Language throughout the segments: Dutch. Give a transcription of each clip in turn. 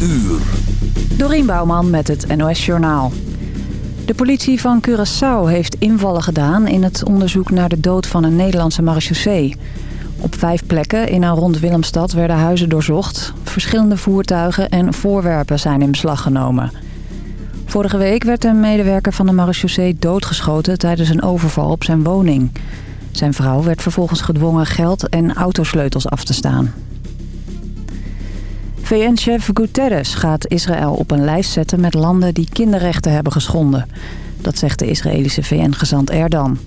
uur. Dorien Bouwman met het NOS Journaal. De politie van Curaçao heeft invallen gedaan in het onderzoek naar de dood van een Nederlandse marechaussee. Op vijf plekken in en rond Willemstad werden huizen doorzocht. Verschillende voertuigen en voorwerpen zijn in beslag genomen. Vorige week werd een medewerker van de marechaussee doodgeschoten tijdens een overval op zijn woning. Zijn vrouw werd vervolgens gedwongen geld en autosleutels af te staan. VN-chef Guterres gaat Israël op een lijst zetten met landen die kinderrechten hebben geschonden. Dat zegt de Israëlische VN-gezant Erdan.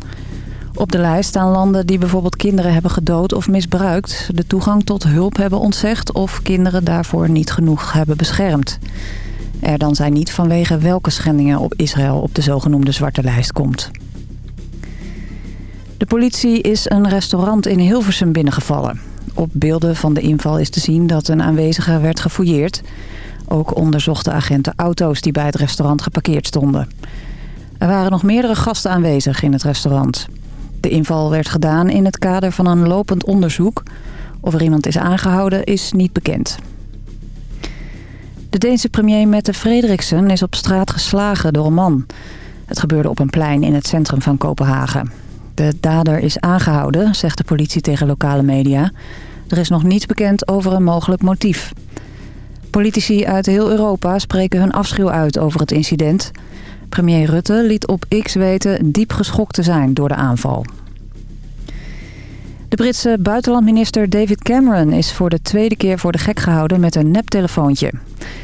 Op de lijst staan landen die bijvoorbeeld kinderen hebben gedood of misbruikt... de toegang tot hulp hebben ontzegd of kinderen daarvoor niet genoeg hebben beschermd. Erdan zei niet vanwege welke schendingen op Israël op de zogenoemde zwarte lijst komt. De politie is een restaurant in Hilversum binnengevallen. Op beelden van de inval is te zien dat een aanwezige werd gefouilleerd. Ook onderzochten agenten auto's die bij het restaurant geparkeerd stonden. Er waren nog meerdere gasten aanwezig in het restaurant. De inval werd gedaan in het kader van een lopend onderzoek. Of er iemand is aangehouden is niet bekend. De Deense premier Mette Frederiksen is op straat geslagen door een man. Het gebeurde op een plein in het centrum van Kopenhagen. De dader is aangehouden, zegt de politie tegen lokale media. Er is nog niets bekend over een mogelijk motief. Politici uit heel Europa spreken hun afschuw uit over het incident. Premier Rutte liet op X weten diep geschokt te zijn door de aanval. De Britse buitenlandminister David Cameron is voor de tweede keer voor de gek gehouden met een neptelefoontje.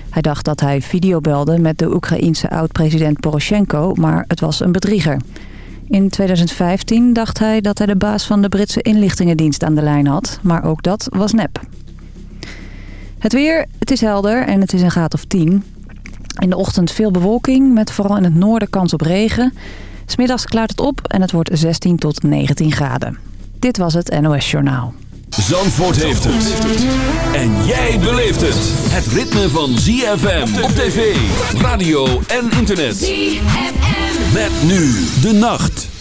Hij dacht dat hij videobelde met de Oekraïense oud-president Poroshenko, maar het was een bedrieger. In 2015 dacht hij dat hij de baas van de Britse inlichtingendienst aan de lijn had, maar ook dat was nep. Het weer, het is helder en het is een graad of 10. In de ochtend veel bewolking, met vooral in het noorden kans op regen. Smiddags klaart het op en het wordt 16 tot 19 graden. Dit was het NOS Journaal. Zandvoort heeft het. En jij beleeft het. Het ritme van ZFM op tv, radio en internet. ZFM. Met nu de nacht.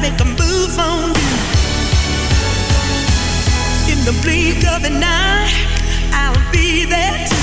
make a move on you. In the blink of an eye, I'll be there too.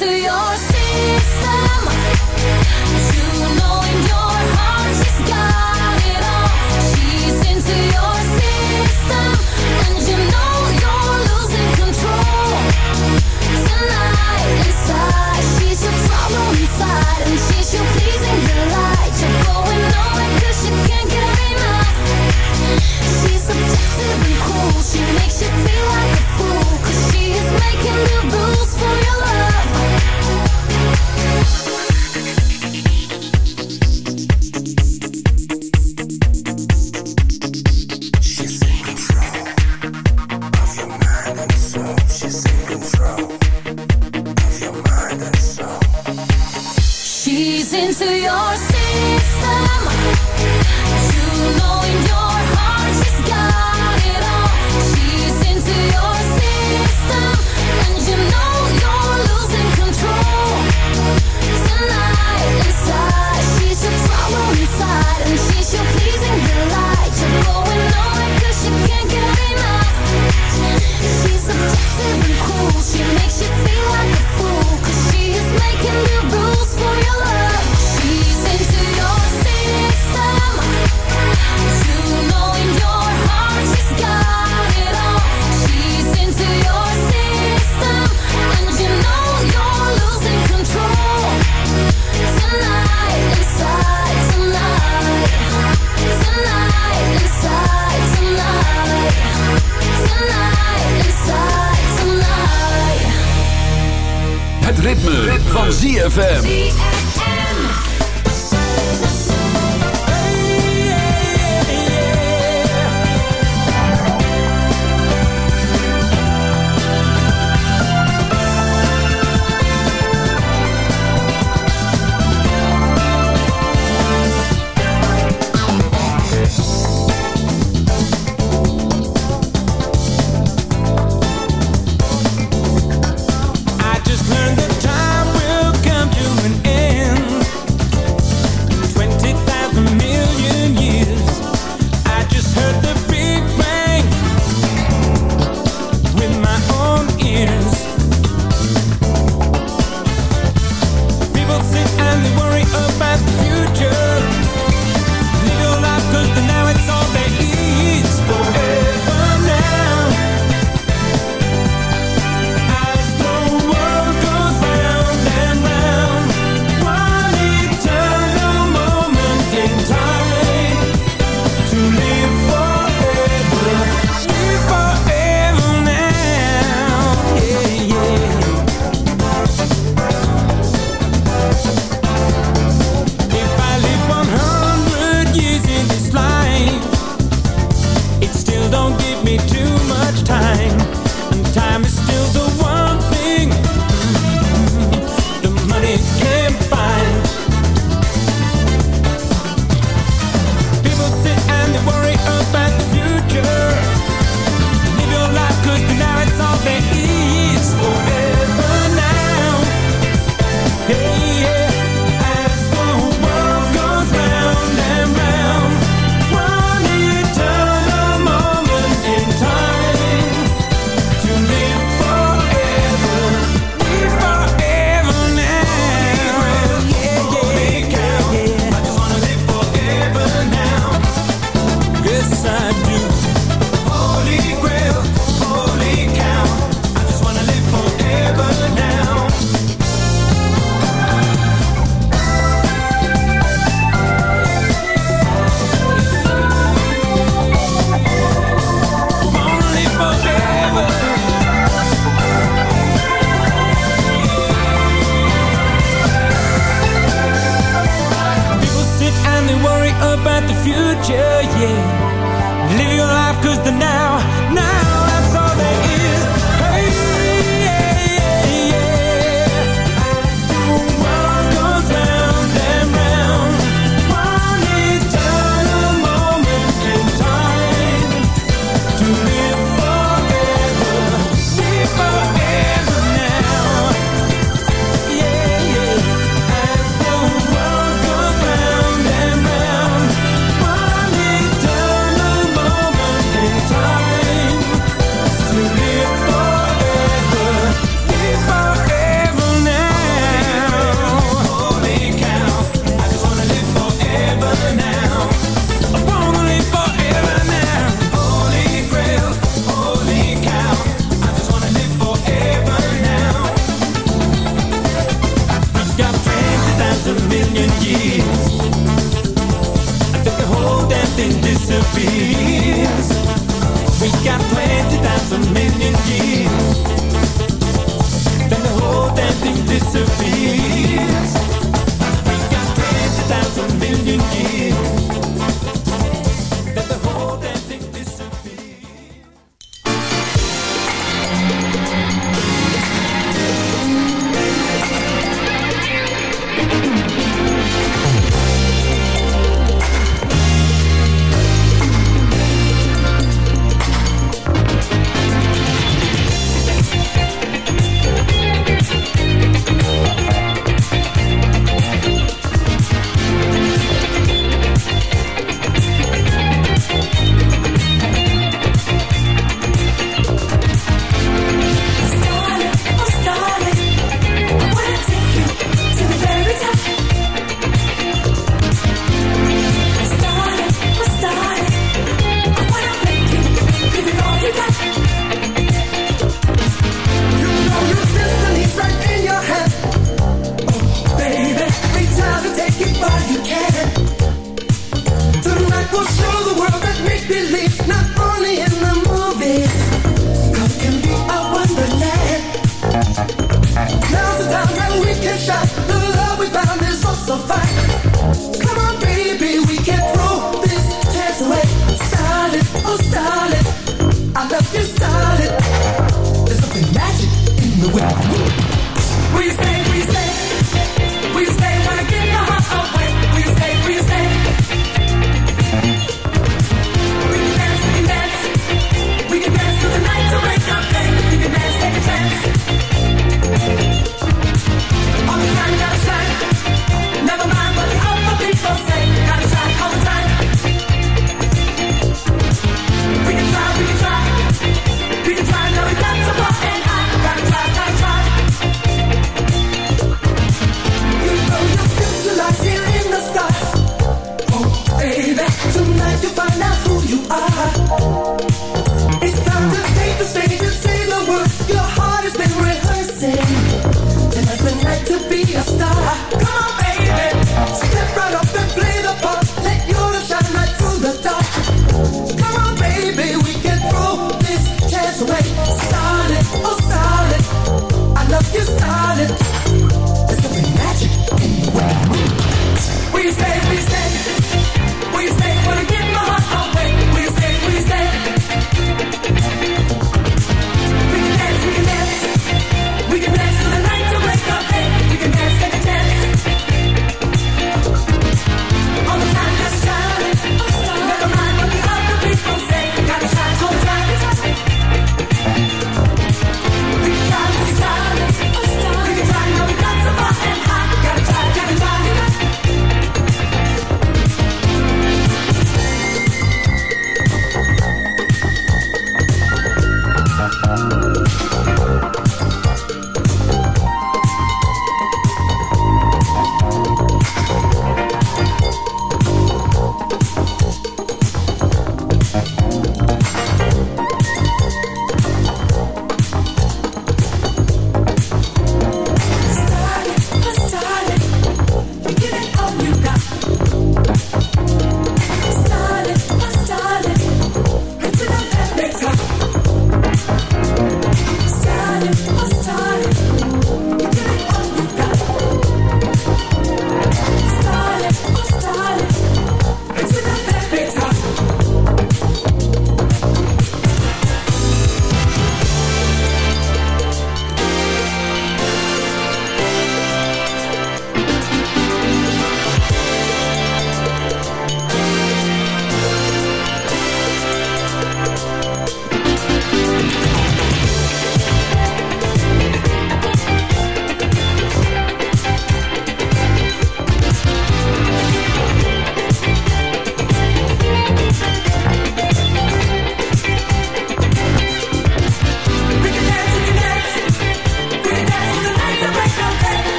into your system. You know in your heart she's got it all. She's into your system, and you know you're losing control tonight. Inside, she's your inside, and she's your pleasing delight. You're going nowhere 'cause can't get enough. She's and cool. She makes you feel like a she is making the rules for your love.